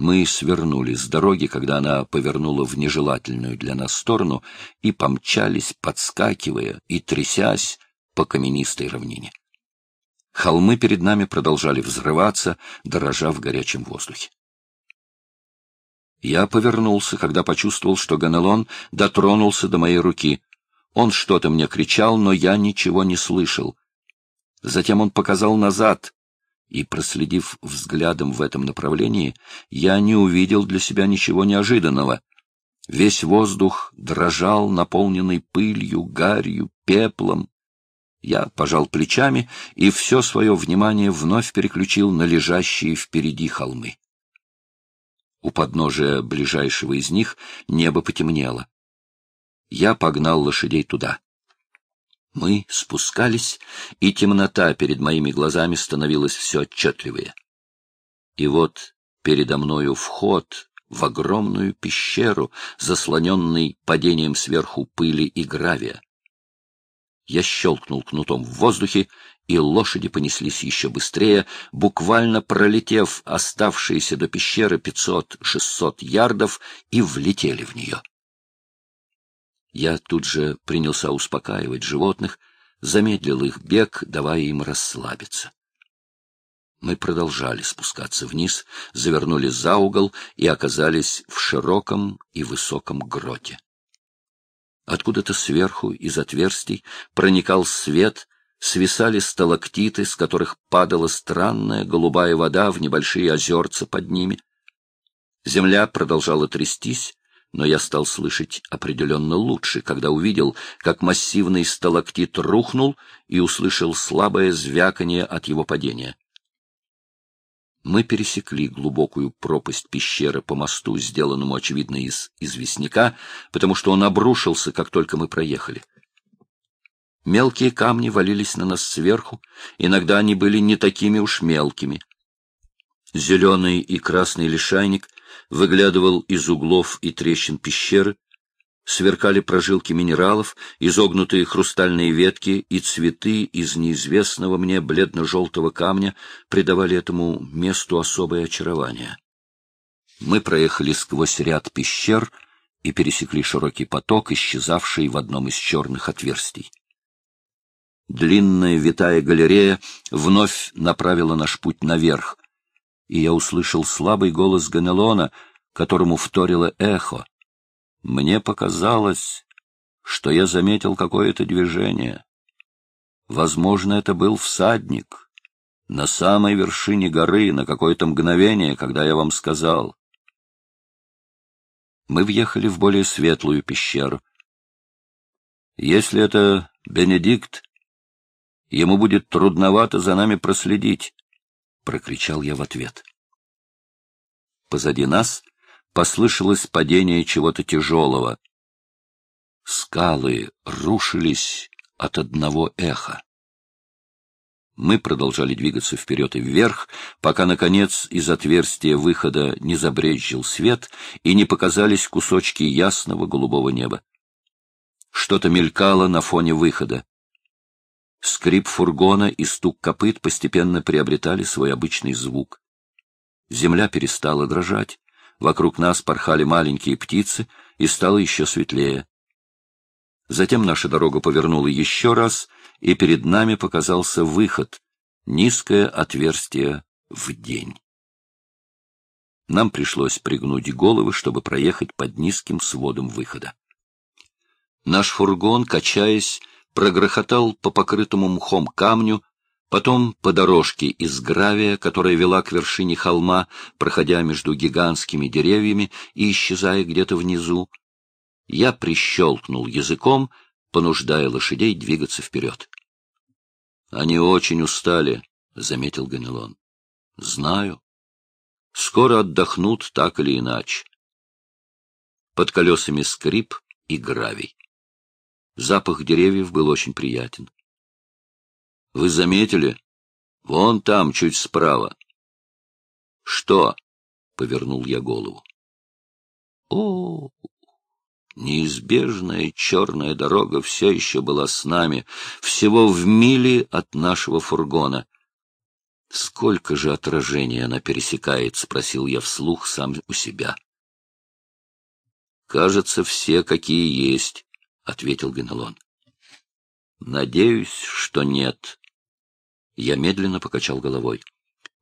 Мы свернули с дороги, когда она повернула в нежелательную для нас сторону, и помчались, подскакивая и трясясь по каменистой равнине. Холмы перед нами продолжали взрываться, дорожа в горячем воздухе. Я повернулся, когда почувствовал, что Ганелон дотронулся до моей руки. Он что-то мне кричал, но я ничего не слышал. Затем он показал назад, и, проследив взглядом в этом направлении, я не увидел для себя ничего неожиданного. Весь воздух дрожал, наполненный пылью, гарью, пеплом. Я пожал плечами и все свое внимание вновь переключил на лежащие впереди холмы. У подножия ближайшего из них небо потемнело. Я погнал лошадей туда. Мы спускались, и темнота перед моими глазами становилась все отчетливее. И вот передо мною вход в огромную пещеру, заслоненный падением сверху пыли и гравия. Я щелкнул кнутом в воздухе, и лошади понеслись еще быстрее, буквально пролетев оставшиеся до пещеры пятьсот-шестьсот ярдов и влетели в нее. Я тут же принялся успокаивать животных, замедлил их бег, давая им расслабиться. Мы продолжали спускаться вниз, завернули за угол и оказались в широком и высоком гроте. Откуда-то сверху, из отверстий, проникал свет, свисали сталактиты, с которых падала странная голубая вода в небольшие озерца под ними. Земля продолжала трястись, но я стал слышать определенно лучше, когда увидел, как массивный сталактит рухнул и услышал слабое звяканье от его падения. Мы пересекли глубокую пропасть пещеры по мосту, сделанному, очевидно, из известняка, потому что он обрушился, как только мы проехали. Мелкие камни валились на нас сверху, иногда они были не такими уж мелкими. Зеленый и красный лишайник выглядывал из углов и трещин пещеры, сверкали прожилки минералов, изогнутые хрустальные ветки и цветы из неизвестного мне бледно-желтого камня придавали этому месту особое очарование. Мы проехали сквозь ряд пещер и пересекли широкий поток, исчезавший в одном из черных отверстий. Длинная витая галерея вновь направила наш путь наверх, и я услышал слабый голос Ганелона, которому вторило эхо. Мне показалось, что я заметил какое-то движение. Возможно, это был всадник на самой вершине горы на какое-то мгновение, когда я вам сказал. Мы въехали в более светлую пещеру. Если это Бенедикт, ему будет трудновато за нами проследить. — прокричал я в ответ. Позади нас послышалось падение чего-то тяжелого. Скалы рушились от одного эха. Мы продолжали двигаться вперед и вверх, пока, наконец, из отверстия выхода не забрезжил свет и не показались кусочки ясного голубого неба. Что-то мелькало на фоне выхода. Скрип фургона и стук копыт постепенно приобретали свой обычный звук. Земля перестала дрожать, вокруг нас порхали маленькие птицы, и стало еще светлее. Затем наша дорога повернула еще раз, и перед нами показался выход, низкое отверстие в день. Нам пришлось пригнуть головы, чтобы проехать под низким сводом выхода. Наш фургон, качаясь, прогрохотал по покрытому мхом камню, потом по дорожке из гравия, которая вела к вершине холма, проходя между гигантскими деревьями и исчезая где-то внизу. Я прищелкнул языком, понуждая лошадей двигаться вперед. — Они очень устали, — заметил Ганелон. — Знаю. Скоро отдохнут так или иначе. Под колесами скрип и гравий. Запах деревьев был очень приятен. — Вы заметили? Вон там, чуть справа. — Что? — повернул я голову. — О, неизбежная черная дорога все еще была с нами, всего в миле от нашего фургона. Сколько же отражений она пересекает, спросил я вслух сам у себя. Кажется, все, какие есть, ответил Генелон. Надеюсь, что нет. Я медленно покачал головой.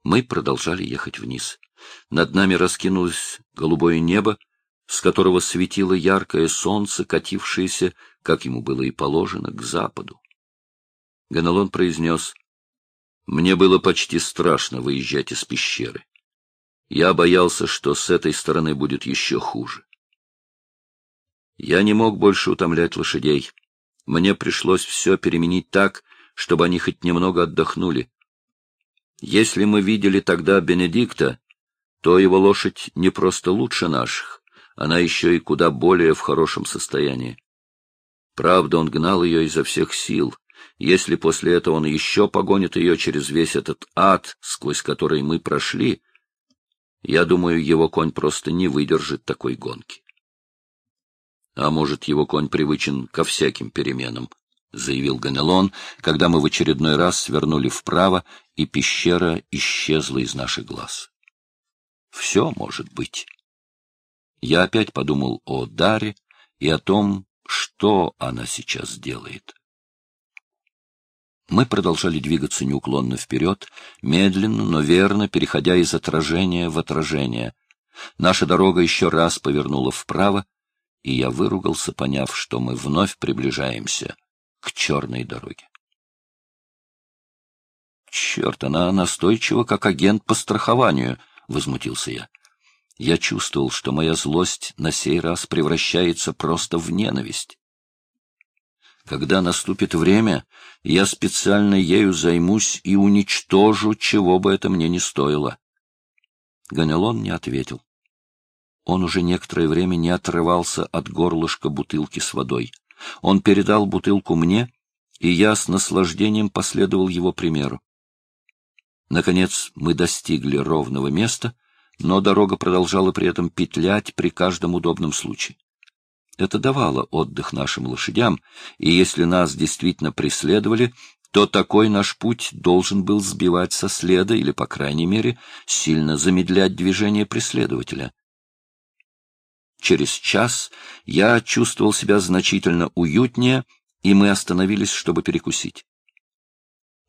Мы продолжали ехать вниз. Над нами раскинулось голубое небо, с которого светило яркое солнце, катившееся, как ему было и положено, к западу. Ганелон произнес, «Мне было почти страшно выезжать из пещеры. Я боялся, что с этой стороны будет еще хуже. Я не мог больше утомлять лошадей. Мне пришлось все переменить так, чтобы они хоть немного отдохнули. Если мы видели тогда Бенедикта, то его лошадь не просто лучше наших, она еще и куда более в хорошем состоянии. Правда, он гнал ее изо всех сил. Если после этого он еще погонит ее через весь этот ад, сквозь который мы прошли, я думаю, его конь просто не выдержит такой гонки. А может, его конь привычен ко всяким переменам, — заявил Ганелон, когда мы в очередной раз свернули вправо, и пещера исчезла из наших глаз. Все может быть. Я опять подумал о Даре и о том, что она сейчас делает. Мы продолжали двигаться неуклонно вперед, медленно, но верно, переходя из отражения в отражение. Наша дорога еще раз повернула вправо, и я выругался, поняв, что мы вновь приближаемся к черной дороге. Черт, она настойчива, как агент по страхованию, — возмутился я. Я чувствовал, что моя злость на сей раз превращается просто в ненависть. Когда наступит время, я специально ею займусь и уничтожу, чего бы это мне не стоило. Ганелон не ответил. Он уже некоторое время не отрывался от горлышка бутылки с водой. Он передал бутылку мне, и я с наслаждением последовал его примеру. Наконец мы достигли ровного места, но дорога продолжала при этом петлять при каждом удобном случае. Это давало отдых нашим лошадям, и если нас действительно преследовали, то такой наш путь должен был сбивать со следа или, по крайней мере, сильно замедлять движение преследователя. Через час я чувствовал себя значительно уютнее, и мы остановились, чтобы перекусить.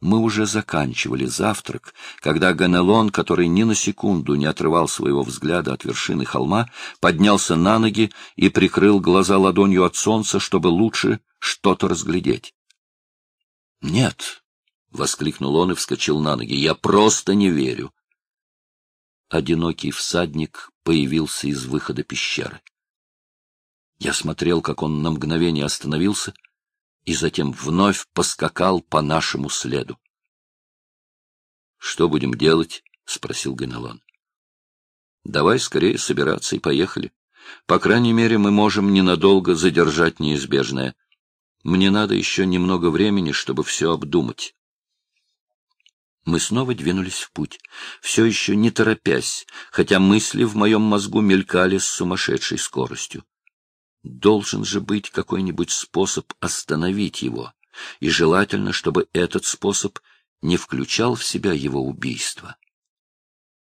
Мы уже заканчивали завтрак, когда Ганелон, который ни на секунду не отрывал своего взгляда от вершины холма, поднялся на ноги и прикрыл глаза ладонью от солнца, чтобы лучше что-то разглядеть. «Нет!» — воскликнул он и вскочил на ноги. «Я просто не верю!» Одинокий всадник появился из выхода пещеры. Я смотрел, как он на мгновение остановился — и затем вновь поскакал по нашему следу. — Что будем делать? — спросил Ганелон. — Давай скорее собираться и поехали. По крайней мере, мы можем ненадолго задержать неизбежное. Мне надо еще немного времени, чтобы все обдумать. Мы снова двинулись в путь, все еще не торопясь, хотя мысли в моем мозгу мелькали с сумасшедшей скоростью. Должен же быть какой-нибудь способ остановить его, и желательно, чтобы этот способ не включал в себя его убийство.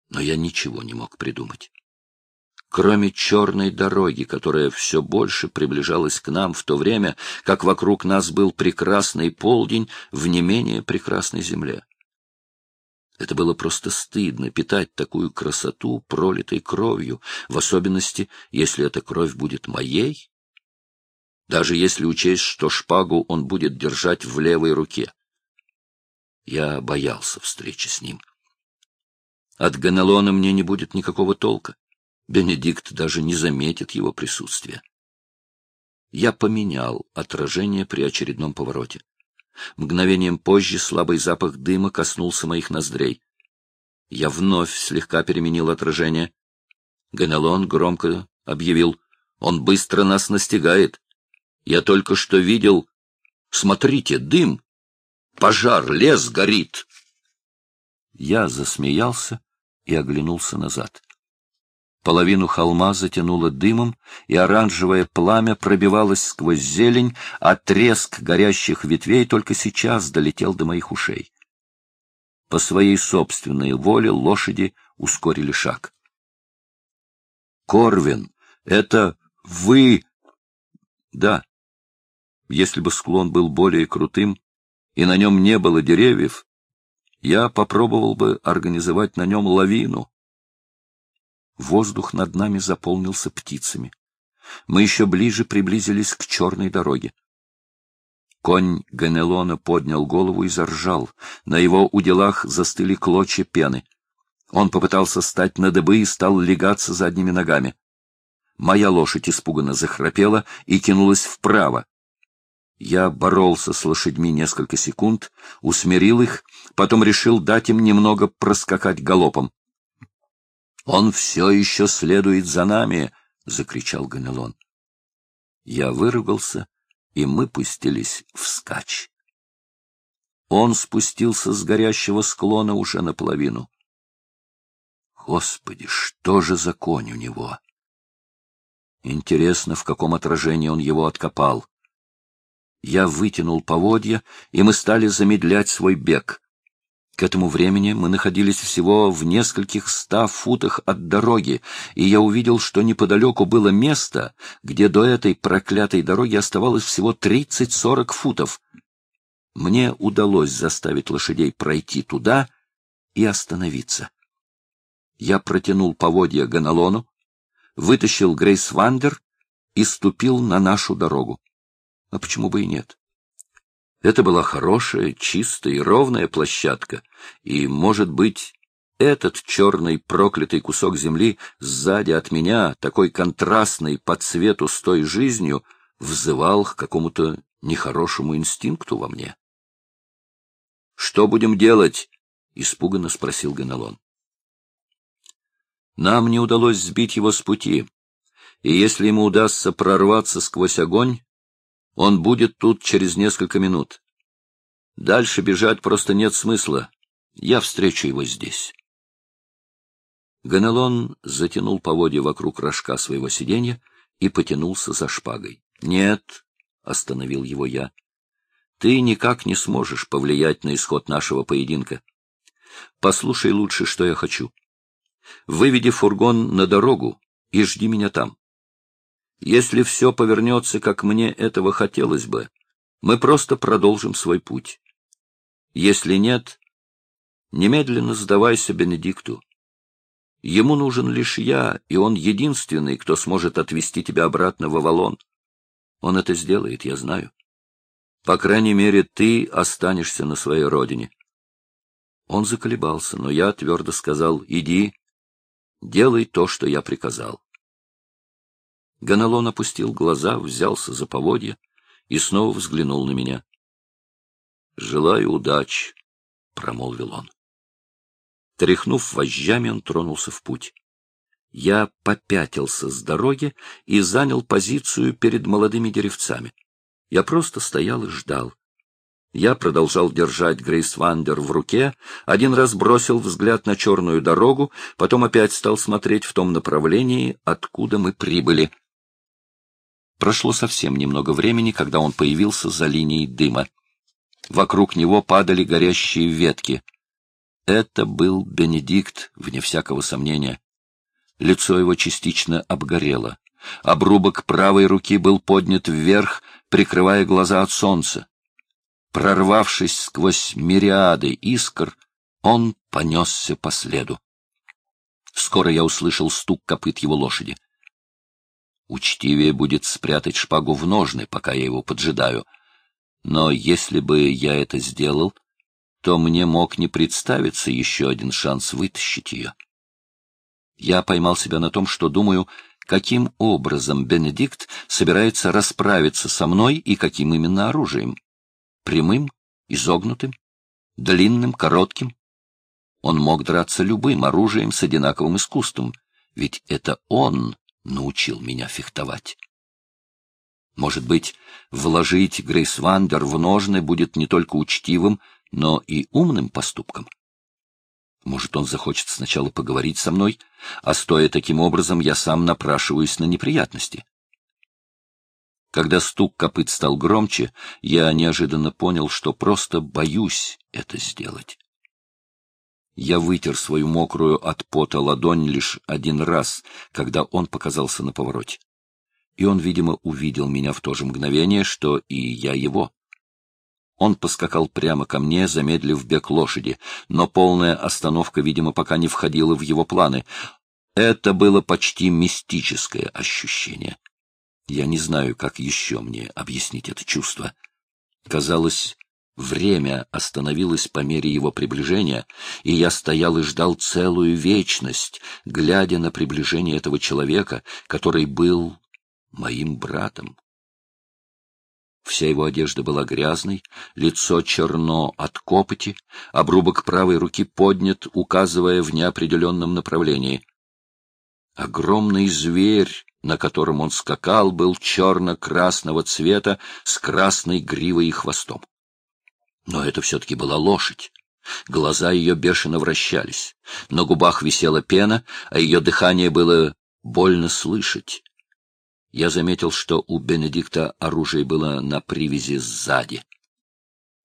Но я ничего не мог придумать. Кроме черной дороги, которая все больше приближалась к нам в то время, как вокруг нас был прекрасный полдень в не менее прекрасной земле. Это было просто стыдно питать такую красоту пролитой кровью, в особенности, если эта кровь будет моей, даже если учесть, что шпагу он будет держать в левой руке. Я боялся встречи с ним. От Ганелона мне не будет никакого толка. Бенедикт даже не заметит его присутствия. Я поменял отражение при очередном повороте. Мгновением позже слабый запах дыма коснулся моих ноздрей. Я вновь слегка переменил отражение. Ганелон громко объявил. «Он быстро нас настигает. Я только что видел... Смотрите, дым! Пожар, лес горит!» Я засмеялся и оглянулся назад. Половину холма затянуло дымом, и оранжевое пламя пробивалось сквозь зелень, а треск горящих ветвей только сейчас долетел до моих ушей. По своей собственной воле лошади ускорили шаг. Корвин, это вы... Да. Если бы склон был более крутым, и на нем не было деревьев, я попробовал бы организовать на нем лавину. Воздух над нами заполнился птицами. Мы еще ближе приблизились к черной дороге. Конь Ганелона поднял голову и заржал. На его уделах застыли клочья пены. Он попытался стать на дыбы и стал легаться задними ногами. Моя лошадь испуганно захрапела и кинулась вправо. Я боролся с лошадьми несколько секунд, усмирил их, потом решил дать им немного проскакать галопом. — Он все еще следует за нами! — закричал Ганелон. Я выругался, и мы пустились вскачь. Он спустился с горящего склона уже наполовину. Господи, что же за конь у него? Интересно, в каком отражении он его откопал. Я вытянул поводья, и мы стали замедлять свой бег. К этому времени мы находились всего в нескольких ста футах от дороги, и я увидел, что неподалеку было место, где до этой проклятой дороги оставалось всего тридцать-сорок футов. Мне удалось заставить лошадей пройти туда и остановиться. Я протянул поводья Ганалону, вытащил Грейс Вандер и ступил на нашу дорогу. А почему бы и нет? Это была хорошая, чистая и ровная площадка, и, может быть, этот черный проклятый кусок земли сзади от меня, такой контрастный по цвету с той жизнью, взывал к какому-то нехорошему инстинкту во мне. — Что будем делать? — испуганно спросил Ганалон. Нам не удалось сбить его с пути, и если ему удастся прорваться сквозь огонь, он будет тут через несколько минут. Дальше бежать просто нет смысла. Я встречу его здесь. Ганелон затянул поводья вокруг рожка своего сиденья и потянулся за шпагой. — Нет, — остановил его я, — ты никак не сможешь повлиять на исход нашего поединка. Послушай лучше, что я хочу. Выведи фургон на дорогу и жди меня там. Если все повернется, как мне этого хотелось бы, мы просто продолжим свой путь. Если нет, немедленно сдавайся Бенедикту. Ему нужен лишь я, и он единственный, кто сможет отвезти тебя обратно в Авалон. Он это сделает, я знаю. По крайней мере, ты останешься на своей родине. Он заколебался, но я твердо сказал, иди, делай то, что я приказал. Ганалон опустил глаза, взялся за поводья и снова взглянул на меня. — Желаю удачи, — промолвил он. Тряхнув вожжами, он тронулся в путь. Я попятился с дороги и занял позицию перед молодыми деревцами. Я просто стоял и ждал. Я продолжал держать Грейсвандир в руке, один раз бросил взгляд на черную дорогу, потом опять стал смотреть в том направлении, откуда мы прибыли. Прошло совсем немного времени, когда он появился за линией дыма. Вокруг него падали горящие ветки. Это был Бенедикт, вне всякого сомнения. Лицо его частично обгорело. Обрубок правой руки был поднят вверх, прикрывая глаза от солнца. Прорвавшись сквозь мириады искр, он понесся по следу. Скоро я услышал стук копыт его лошади. Учтивее будет спрятать шпагу в ножны, пока я его поджидаю. Но если бы я это сделал, то мне мог не представиться еще один шанс вытащить ее. Я поймал себя на том, что думаю, каким образом Бенедикт собирается расправиться со мной и каким именно оружием прямым, изогнутым, длинным, коротким. Он мог драться любым оружием с одинаковым искусством, ведь это он научил меня фехтовать. Может быть, вложить Грейс Вандер в ножны будет не только учтивым, но и умным поступком. Может, он захочет сначала поговорить со мной, а стоя таким образом, я сам напрашиваюсь на неприятности. Когда стук копыт стал громче, я неожиданно понял, что просто боюсь это сделать. Я вытер свою мокрую от пота ладонь лишь один раз, когда он показался на повороте. И он, видимо, увидел меня в то же мгновение, что и я его. Он поскакал прямо ко мне, замедлив бег лошади, но полная остановка, видимо, пока не входила в его планы. Это было почти мистическое ощущение. Я не знаю, как еще мне объяснить это чувство. Казалось, Время остановилось по мере его приближения, и я стоял и ждал целую вечность, глядя на приближение этого человека, который был моим братом. Вся его одежда была грязной, лицо черно от копоти, обрубок правой руки поднят, указывая в неопределенном направлении. Огромный зверь, на котором он скакал, был черно-красного цвета с красной гривой и хвостом. Но это все-таки была лошадь. Глаза ее бешено вращались. На губах висела пена, а ее дыхание было больно слышать. Я заметил, что у Бенедикта оружие было на привязи сзади.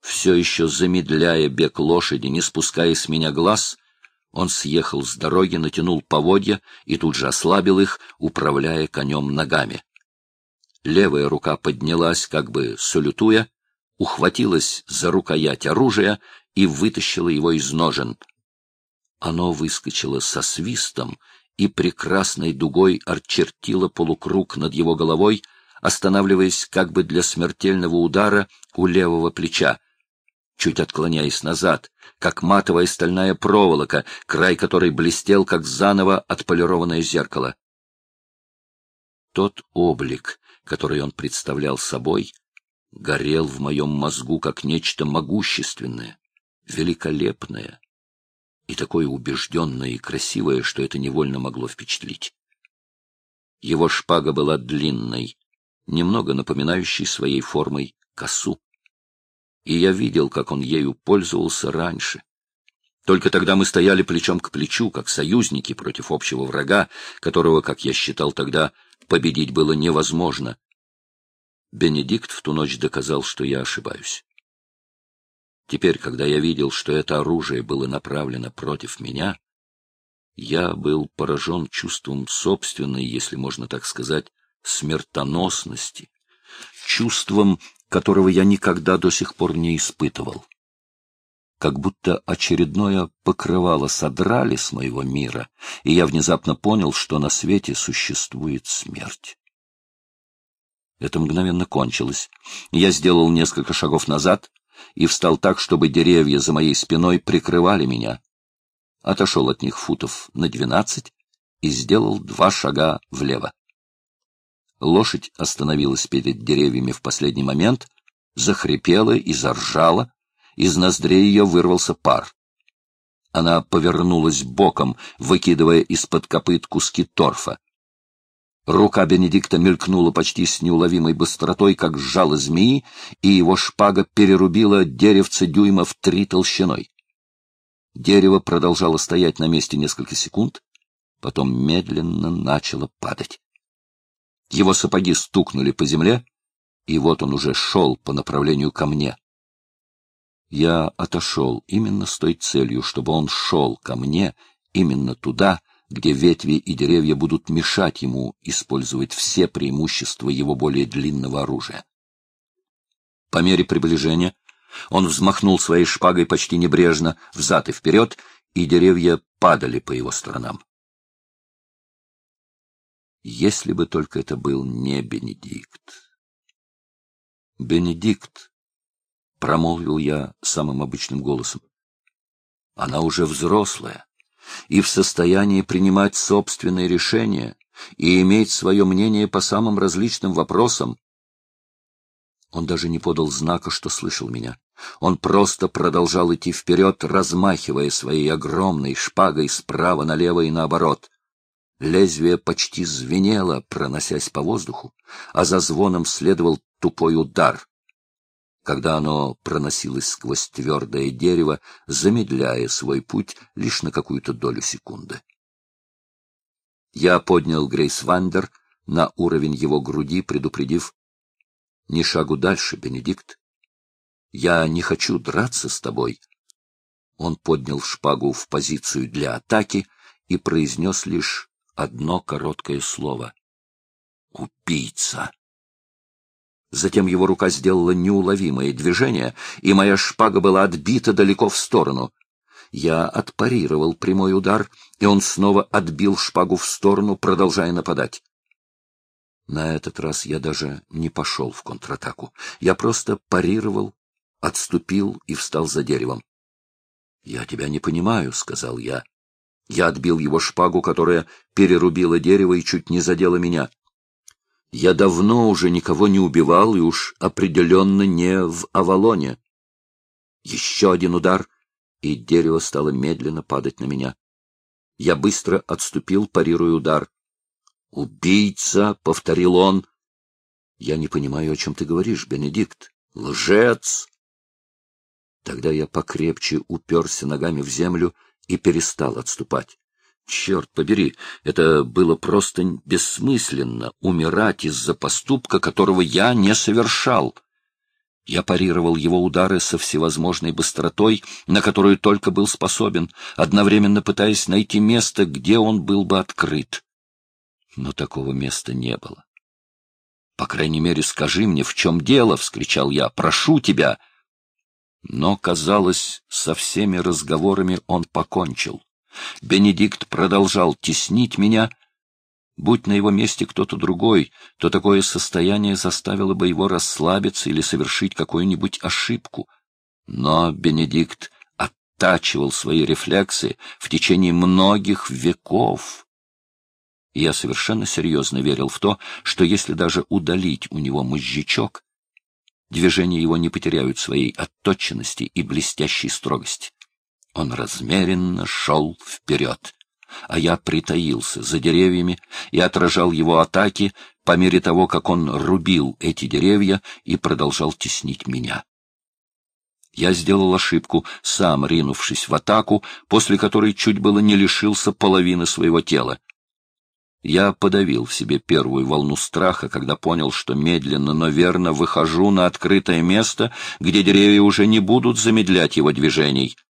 Все еще замедляя бег лошади, не спуская с меня глаз, он съехал с дороги, натянул поводья и тут же ослабил их, управляя конем ногами. Левая рука поднялась, как бы салютуя, ухватилась за рукоять оружия и вытащила его из ножен. Оно выскочило со свистом и прекрасной дугой очертило полукруг над его головой, останавливаясь как бы для смертельного удара у левого плеча, чуть отклоняясь назад, как матовая стальная проволока, край которой блестел, как заново отполированное зеркало. Тот облик, который он представлял собой, горел в моем мозгу как нечто могущественное, великолепное и такое убежденное и красивое, что это невольно могло впечатлить. Его шпага была длинной, немного напоминающей своей формой косу. И я видел, как он ею пользовался раньше. Только тогда мы стояли плечом к плечу, как союзники против общего врага, которого, как я считал тогда, победить было невозможно, Бенедикт в ту ночь доказал, что я ошибаюсь. Теперь, когда я видел, что это оружие было направлено против меня, я был поражен чувством собственной, если можно так сказать, смертоносности, чувством, которого я никогда до сих пор не испытывал. Как будто очередное покрывало содрали с моего мира, и я внезапно понял, что на свете существует смерть. Это мгновенно кончилось. Я сделал несколько шагов назад и встал так, чтобы деревья за моей спиной прикрывали меня. Отошел от них футов на двенадцать и сделал два шага влево. Лошадь остановилась перед деревьями в последний момент, захрипела и заржала, из ноздрей ее вырвался пар. Она повернулась боком, выкидывая из-под копыт куски торфа. Рука Бенедикта мелькнула почти с неуловимой быстротой, как сжало змеи, и его шпага перерубила деревце дюйма в три толщиной. Дерево продолжало стоять на месте несколько секунд, потом медленно начало падать. Его сапоги стукнули по земле, и вот он уже шел по направлению ко мне. Я отошел именно с той целью, чтобы он шел ко мне именно туда, где ветви и деревья будут мешать ему использовать все преимущества его более длинного оружия. По мере приближения он взмахнул своей шпагой почти небрежно, взад и вперед, и деревья падали по его сторонам. Если бы только это был не Бенедикт. «Бенедикт», — промолвил я самым обычным голосом, — «она уже взрослая и в состоянии принимать собственные решения и иметь свое мнение по самым различным вопросам. Он даже не подал знака, что слышал меня. Он просто продолжал идти вперед, размахивая своей огромной шпагой справа налево и наоборот. Лезвие почти звенело, проносясь по воздуху, а за звоном следовал тупой удар когда оно проносилось сквозь твердое дерево, замедляя свой путь лишь на какую-то долю секунды. Я поднял Грейс Вандер на уровень его груди, предупредив «Ни шагу дальше, Бенедикт. Я не хочу драться с тобой». Он поднял шпагу в позицию для атаки и произнес лишь одно короткое слово. «Убийца!» Затем его рука сделала неуловимое движение, и моя шпага была отбита далеко в сторону. Я отпарировал прямой удар, и он снова отбил шпагу в сторону, продолжая нападать. На этот раз я даже не пошел в контратаку. Я просто парировал, отступил и встал за деревом. — Я тебя не понимаю, — сказал я. Я отбил его шпагу, которая перерубила дерево и чуть не задела меня. Я давно уже никого не убивал и уж определенно не в Авалоне. Еще один удар, и дерево стало медленно падать на меня. Я быстро отступил, парируя удар. «Убийца!» — повторил он. «Я не понимаю, о чем ты говоришь, Бенедикт. Лжец!» Тогда я покрепче уперся ногами в землю и перестал отступать. Черт побери, это было просто бессмысленно — умирать из-за поступка, которого я не совершал. Я парировал его удары со всевозможной быстротой, на которую только был способен, одновременно пытаясь найти место, где он был бы открыт. Но такого места не было. «По крайней мере, скажи мне, в чем дело?» — вскричал я. «Прошу тебя!» Но, казалось, со всеми разговорами он покончил. Бенедикт продолжал теснить меня. Будь на его месте кто-то другой, то такое состояние заставило бы его расслабиться или совершить какую-нибудь ошибку. Но Бенедикт оттачивал свои рефлексы в течение многих веков. Я совершенно серьезно верил в то, что если даже удалить у него мозжечок, движения его не потеряют своей отточенности и блестящей строгости. Он размеренно шел вперед, а я притаился за деревьями и отражал его атаки по мере того, как он рубил эти деревья и продолжал теснить меня. Я сделал ошибку, сам ринувшись в атаку, после которой чуть было не лишился половины своего тела. Я подавил в себе первую волну страха, когда понял, что медленно, но верно выхожу на открытое место, где деревья уже не будут замедлять его движений —